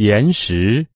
岩石